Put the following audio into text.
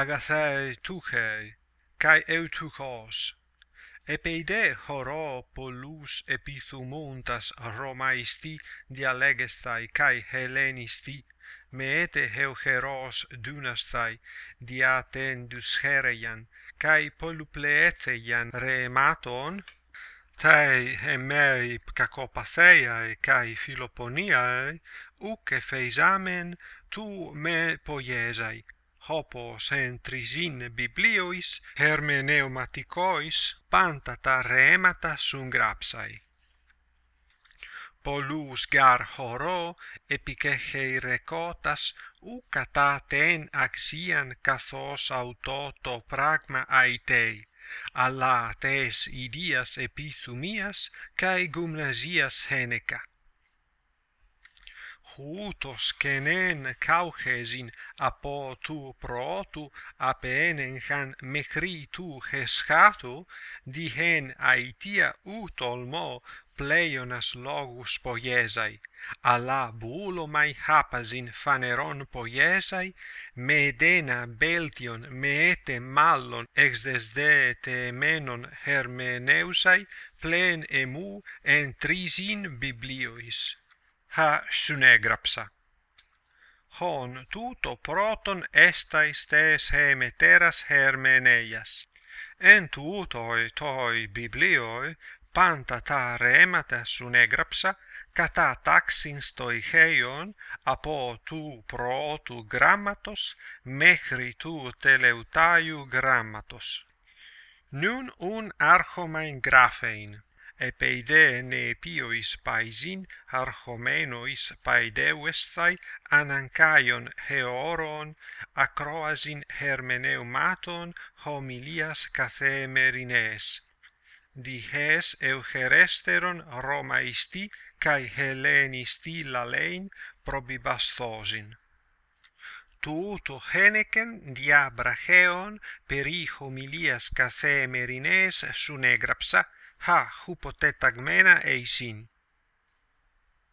agathei tukei kai eutukos epeide horo polus epithumontas romaisti dialegestai kai hellenisti meete heucheros dunastai diatendus hereian kai polupleeteian rematon tai hemei kakopathiae kai philoponiae uke feisamen tu me poiesai hopos centrisin bibliois hermeneumaticois pantata remata sungrapsai polus gar horo epikeheirekotas u κατά ten axian καθώς αυτό το πράγμα αιτέει, αλλά τες ιδίας επιθυμίας καί γυμνασίας huutos kenen kauhesin apo tu prootu apenenhan mekri tu heskatu dihen aitia utolmo pleionas logus poiesai. Alla bulomai hapasin faneron poiesai medena beltion meete mallon ex desde te menon hermeneusai plen emu en trisin bibliois ha synegραψα. Hon tuto proton estais tes hemeteras hermeneias. En tutoi toi biblioi panta ta remata synegραψα κατά τάξιν stoicheion apo tu protu grammatos mechri tu teleutaiu grammatos. Nun un archomain graphein epeide ne piois paisin archomenois paideuestai anankaion heoron acroasin hermeneumaton homilias cathemerines dihes eucheresteron romaisti kai hellenisti lalein probibastosin. Tuto heneken dia bracheon peri homilias cathemerines sunegrapsa ha hypotetagmena eisin